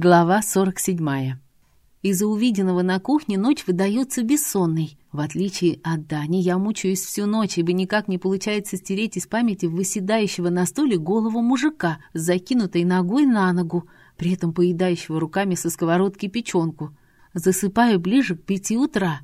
Глава 47. Из-за увиденного на кухне ночь выдается бессонной. В отличие от Дани, я мучаюсь всю ночь, ибо никак не получается стереть из памяти выседающего на столе голову мужика закинутой ногой на ногу, при этом поедающего руками со сковородки печенку. Засыпаю ближе к пяти утра.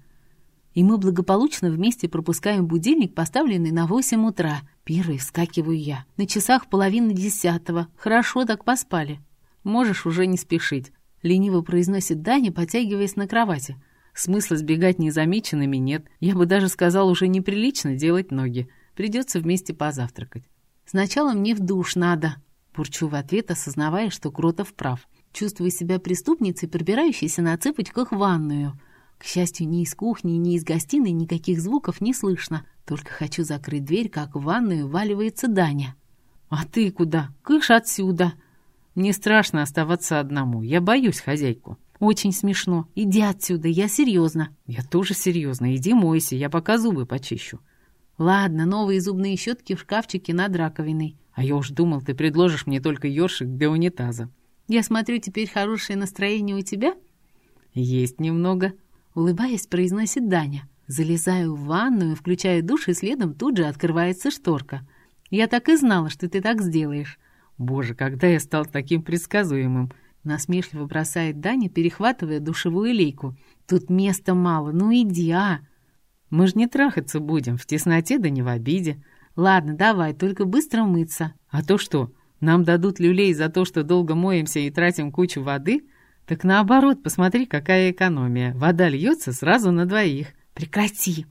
И мы благополучно вместе пропускаем будильник, поставленный на восемь утра. Первый вскакиваю я. На часах половина десятого. Хорошо так поспали. «Можешь уже не спешить», — лениво произносит Даня, потягиваясь на кровати. «Смысла сбегать незамеченными нет. Я бы даже сказал, уже неприлично делать ноги. Придется вместе позавтракать». «Сначала мне в душ надо», — бурчу в ответ, осознавая, что Кротов прав. Чувствую себя преступницей, пробирающейся на цыпочках в ванную. К счастью, ни из кухни, ни из гостиной никаких звуков не слышно. Только хочу закрыть дверь, как в ванную валивается Даня. «А ты куда? Кыш отсюда!» Мне страшно оставаться одному. Я боюсь хозяйку. Очень смешно. Иди отсюда, я серьезно. Я тоже серьезно. Иди мойся, я пока зубы почищу. Ладно, новые зубные щетки в шкафчике над раковиной. А я уж думал, ты предложишь мне только ёршик для унитаза. Я смотрю, теперь хорошее настроение у тебя? Есть немного. Улыбаясь, произносит Даня. Залезаю в ванную, включаю душ, и следом тут же открывается шторка. Я так и знала, что ты так сделаешь. Боже, когда я стал таким предсказуемым? Насмешливо бросает Даня, перехватывая душевую лейку. Тут места мало, ну иди, а! Мы ж не трахаться будем, в тесноте да не в обиде. Ладно, давай, только быстро мыться. А то что, нам дадут люлей за то, что долго моемся и тратим кучу воды? Так наоборот, посмотри, какая экономия. Вода льется сразу на двоих. Прекрати!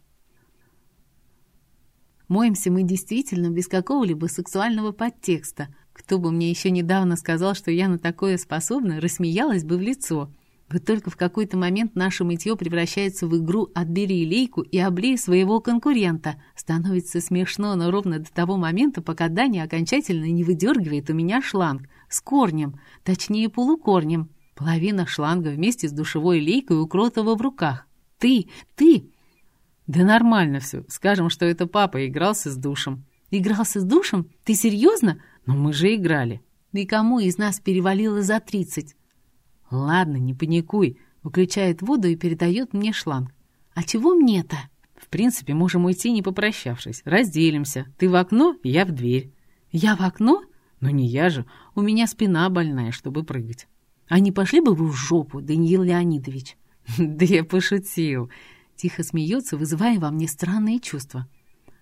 Моемся мы действительно без какого-либо сексуального подтекста — кто бы мне еще недавно сказал, что я на такое способна, рассмеялась бы в лицо. Вот только в какой-то момент наше мытье превращается в игру «отбери лейку и облей своего конкурента». Становится смешно, но ровно до того момента, пока Даня окончательно не выдергивает у меня шланг. С корнем, точнее полукорнем. Половина шланга вместе с душевой лейкой у Кротова в руках. «Ты! Ты!» «Да нормально все. Скажем, что это папа игрался с душем». «Игрался с душем? Ты серьезно? Но мы же играли. И кому из нас перевалило за тридцать? Ладно, не паникуй. Выключает воду и передает мне шланг. А чего мне-то? В принципе, можем уйти, не попрощавшись. Разделимся. Ты в окно, я в дверь. Я в окно? Но не я же. У меня спина больная, чтобы прыгать. А не пошли бы вы в жопу, Даниил Леонидович? Да я пошутил. Тихо смеется, вызывая во мне странные чувства.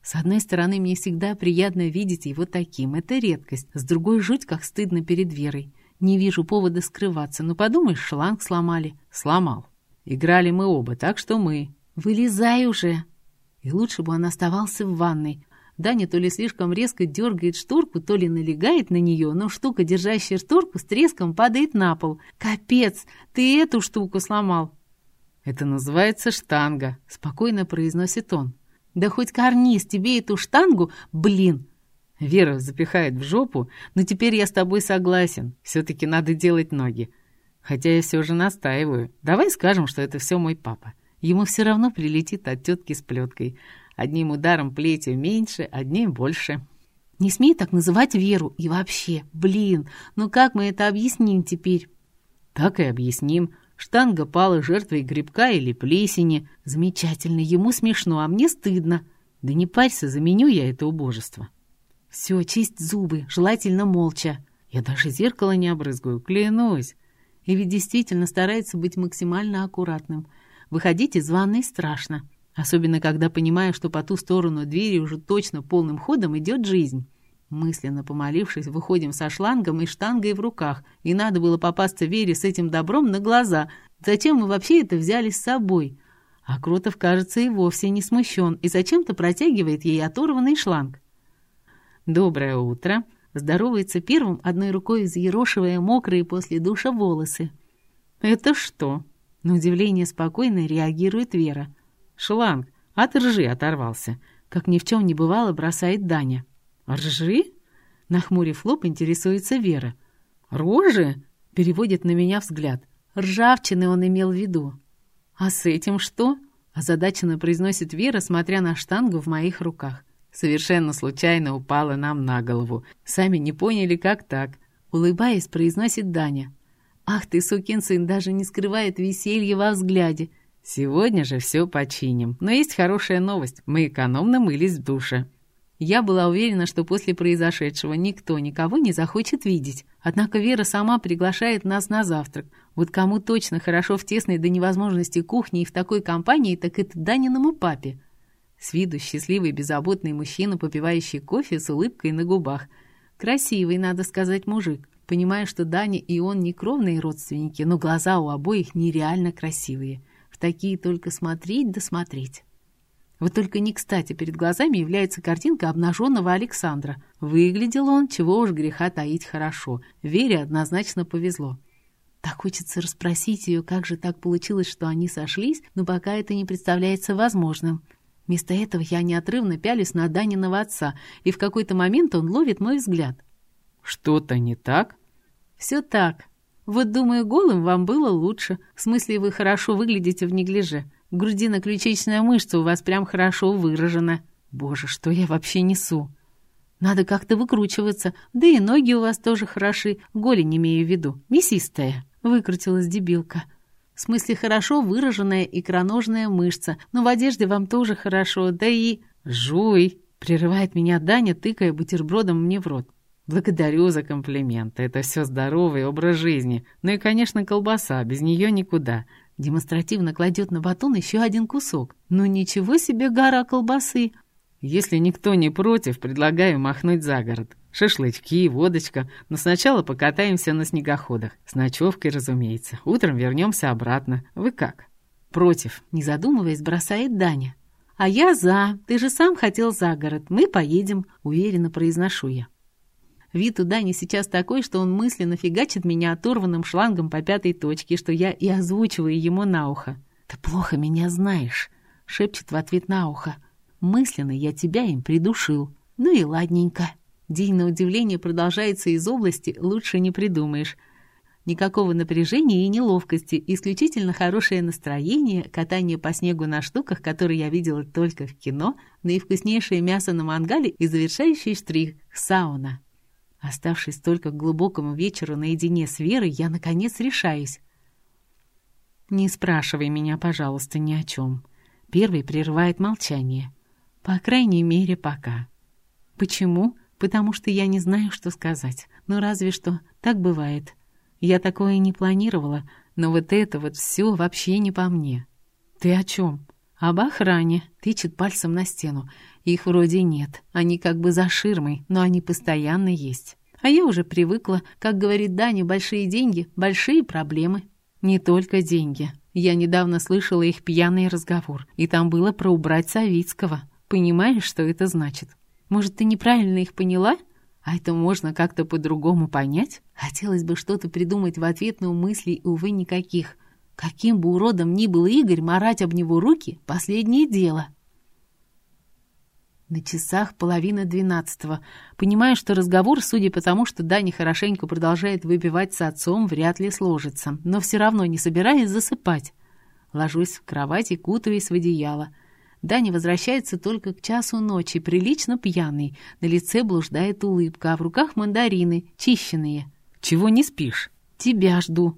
С одной стороны, мне всегда приятно видеть его таким, это редкость. С другой, жуть как стыдно перед Верой. Не вижу повода скрываться, но ну, подумаешь, шланг сломали. Сломал. Играли мы оба, так что мы. Вылезай уже. И лучше бы он оставался в ванной. Даня то ли слишком резко дергает шторку, то ли налегает на нее, но штука, держащая шторку, с треском падает на пол. «Капец, ты эту штуку сломал!» «Это называется штанга», — спокойно произносит он. Да хоть карниз тебе эту штангу, блин!» Вера запихает в жопу, но теперь я с тобой согласен. Все-таки надо делать ноги. Хотя я все же настаиваю. Давай скажем, что это все мой папа. Ему все равно прилетит от тетки с плеткой. Одним ударом плетью меньше, одним больше. Не смей так называть Веру. И вообще, блин, ну как мы это объясним теперь? Так и объясним. Штанга пала жертвой грибка или плесени. Замечательно, ему смешно, а мне стыдно. Да не парься, заменю я это убожество. Все, чисть зубы, желательно молча. Я даже зеркало не обрызгаю, клянусь. И ведь действительно старается быть максимально аккуратным. Выходить из ванной страшно. Особенно, когда понимаю, что по ту сторону двери уже точно полным ходом идет жизнь. Мысленно помолившись, выходим со шлангом и штангой в руках, и надо было попасться Вере с этим добром на глаза. Зачем мы вообще это взяли с собой? А Кротов, кажется, и вовсе не смущен, и зачем-то протягивает ей оторванный шланг. «Доброе утро!» Здоровается первым, одной рукой взъерошивая мокрые после душа волосы. «Это что?» На удивление спокойно реагирует Вера. «Шланг, от ржи оторвался», как ни в чем не бывало, бросает Даня. «Ржи?» — нахмурив лоб, интересуется Вера. «Рожи?» — переводит на меня взгляд. Ржавчины он имел в виду. «А с этим что?» — озадаченно произносит Вера, смотря на штангу в моих руках. Совершенно случайно упала нам на голову. Сами не поняли, как так. Улыбаясь, произносит Даня. Ах ты, сукин сын, даже не скрывает веселье во взгляде. Сегодня же все починим. Но есть хорошая новость. Мы экономно мылись в душе. Я была уверена, что после произошедшего никто никого не захочет видеть. Однако Вера сама приглашает нас на завтрак. Вот кому точно хорошо в тесной до невозможности кухне и в такой компании, так это Даниному папе. С виду счастливый, беззаботный мужчина, попивающий кофе с улыбкой на губах. Красивый, надо сказать, мужик. Понимая, что Даня и он не кровные родственники, но глаза у обоих нереально красивые. В такие только смотреть да смотреть. Вот только не кстати перед глазами является картинка обнаженного Александра. Выглядел он, чего уж греха таить хорошо. Вере однозначно повезло. Так хочется расспросить ее, как же так получилось, что они сошлись, но пока это не представляется возможным. Вместо этого я неотрывно пялюсь на Даниного отца, и в какой-то момент он ловит мой взгляд. «Что-то не так?» «Все так. Вот, думаю, голым вам было лучше. В смысле, вы хорошо выглядите в неглиже. Грудино-ключичная мышца у вас прям хорошо выражена. Боже, что я вообще несу? Надо как-то выкручиваться. Да и ноги у вас тоже хороши. Голень имею в виду. Мясистая. Выкрутилась дебилка. В смысле, хорошо выраженная икроножная мышца. Но в одежде вам тоже хорошо. Да и... Жуй! Прерывает меня Даня, тыкая бутербродом мне в рот. Благодарю за комплименты. Это все здоровый образ жизни. Ну и, конечно, колбаса. Без нее никуда. Демонстративно кладет на батон еще один кусок. Ну ничего себе гора колбасы! Если никто не против, предлагаю махнуть за город. Шашлычки, водочка, но сначала покатаемся на снегоходах. С ночевкой, разумеется. Утром вернемся обратно. Вы как? Против, не задумываясь, бросает Даня. А я за. Ты же сам хотел за город. Мы поедем, уверенно произношу я. Вид у Дани сейчас такой, что он мысленно фигачит меня оторванным шлангом по пятой точке, что я и озвучиваю ему на ухо. «Ты плохо меня знаешь», — шепчет в ответ на ухо. «Мысленно я тебя им придушил. Ну и ладненько». День на удивление продолжается из области «лучше не придумаешь». Никакого напряжения и неловкости, исключительно хорошее настроение, катание по снегу на штуках, которые я видела только в кино, наивкуснейшее мясо на мангале и завершающий штрих — сауна. Оставшись только к глубокому вечеру наедине с Верой, я, наконец, решаюсь. «Не спрашивай меня, пожалуйста, ни о чем». Первый прерывает молчание. По крайней мере, пока. Почему? Потому что я не знаю, что сказать. Ну, разве что. Так бывает. Я такое не планировала, но вот это вот все вообще не по мне. Ты о чем? Об охране. Тычет пальцем на стену. Их вроде нет. Они как бы за ширмой, но они постоянно есть. А я уже привыкла, как говорит Даня, большие деньги, большие проблемы. Не только деньги. Я недавно слышала их пьяный разговор, и там было про убрать Савицкого. Понимаешь, что это значит? Может, ты неправильно их поняла? А это можно как-то по-другому понять? Хотелось бы что-то придумать в ответ, но мыслей, увы, никаких. Каким бы уродом ни был Игорь, марать об него руки — последнее дело. На часах половина двенадцатого. Понимаю, что разговор, судя по тому, что Даня хорошенько продолжает выпивать с отцом, вряд ли сложится, но все равно не собираюсь засыпать. Ложусь в кровать и кутаюсь в одеяло. Даня возвращается только к часу ночи, прилично пьяный. На лице блуждает улыбка, а в руках мандарины, чищенные. «Чего не спишь?» «Тебя жду».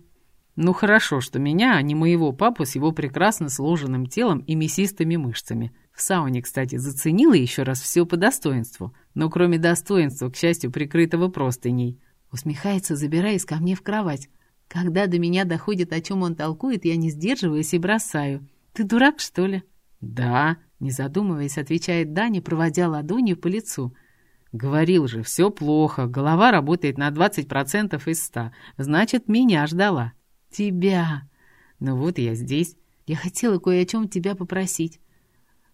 «Ну хорошо, что меня, а не моего папу с его прекрасно сложенным телом и мясистыми мышцами». В сауне, кстати, заценила еще раз все по достоинству, но кроме достоинства, к счастью, прикрытого простыней. Усмехается, забираясь ко мне в кровать. Когда до меня доходит, о чем он толкует, я не сдерживаюсь и бросаю. «Ты дурак, что ли?» «Да», — не задумываясь, отвечает Даня, проводя ладонью по лицу. «Говорил же, все плохо, голова работает на 20% из 100, значит, меня ждала». «Тебя!» «Ну вот я здесь». «Я хотела кое о чем тебя попросить».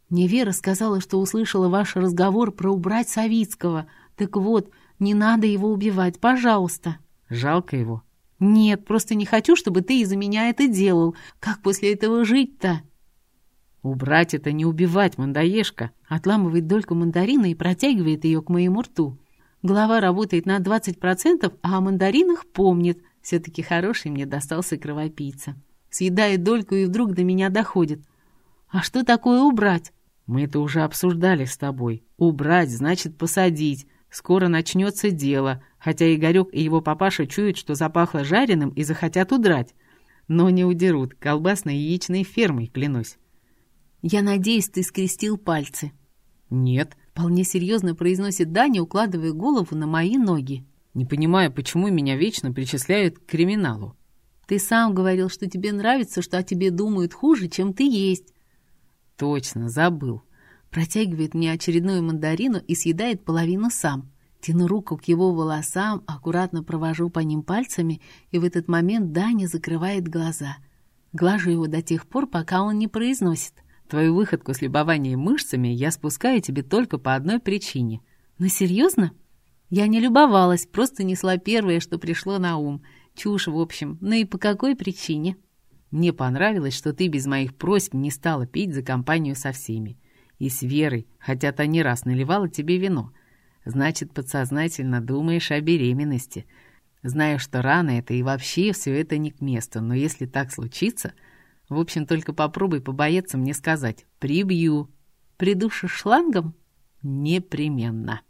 Мне Вера сказала, что услышала ваш разговор про убрать Савицкого. Так вот, не надо его убивать, пожалуйста». «Жалко его?» «Нет, просто не хочу, чтобы ты из-за меня это делал. Как после этого жить-то?» «Убрать это не убивать, мандаешка!» Отламывает дольку мандарина и протягивает ее к моему рту. Голова работает на 20%, а о мандаринах помнит. Все-таки хороший мне достался кровопийца. Съедает дольку и вдруг до меня доходит. «А что такое убрать?» Мы это уже обсуждали с тобой. Убрать значит посадить. Скоро начнется дело, хотя Игорек и его папаша чуют, что запахло жареным и захотят удрать. Но не удерут, колбасной яичной фермой, клянусь. «Я надеюсь, ты скрестил пальцы». «Нет», — вполне серьезно произносит Даня, укладывая голову на мои ноги. «Не понимаю, почему меня вечно причисляют к криминалу». «Ты сам говорил, что тебе нравится, что о тебе думают хуже, чем ты есть». «Точно, забыл». Протягивает мне очередную мандарину и съедает половину сам. Тяну руку к его волосам, аккуратно провожу по ним пальцами, и в этот момент Даня закрывает глаза. Глажу его до тех пор, пока он не произносит. Твою выходку с любованием мышцами я спускаю тебе только по одной причине. Ну, серьезно? Я не любовалась, просто несла первое, что пришло на ум. Чушь, в общем. Ну и по какой причине? Мне понравилось, что ты без моих просьб не стала пить за компанию со всеми. И с Верой, хотя та не раз наливала тебе вино. Значит, подсознательно думаешь о беременности. Знаю, что рано это и вообще все это не к месту, но если так случится, в общем, только попробуй побояться мне сказать «прибью». Придушишь шлангом? Непременно.